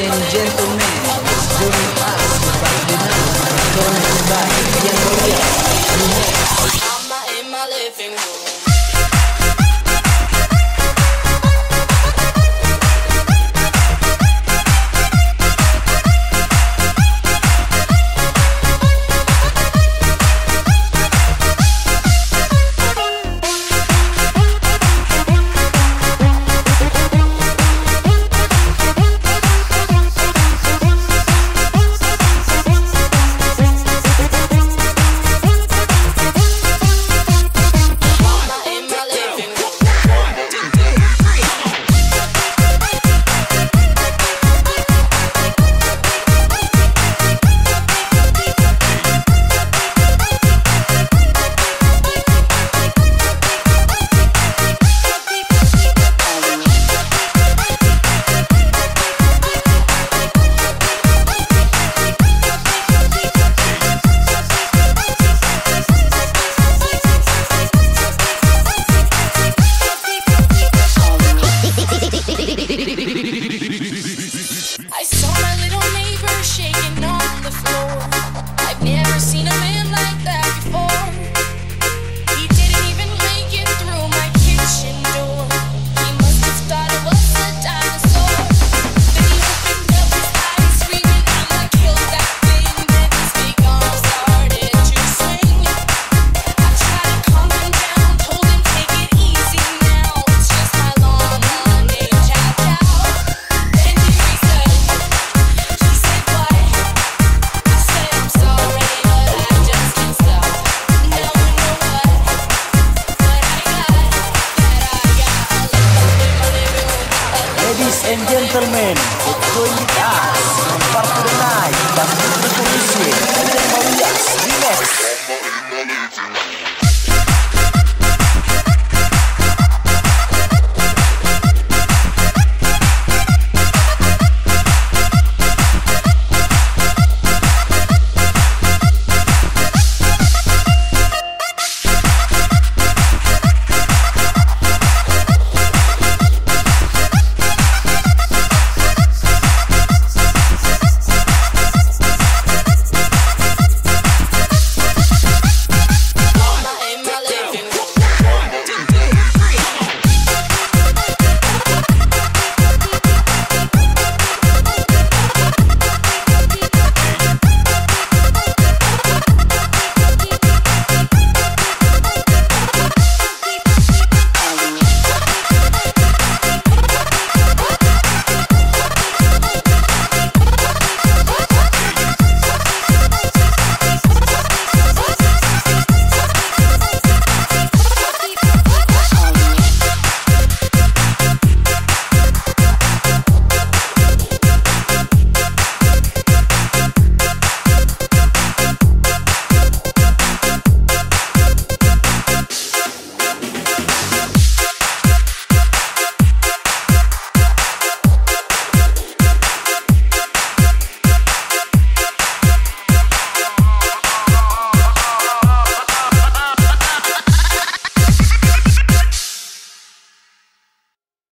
and gentlemen, join us by the night. Don't have back, young girl. I'm in my living room.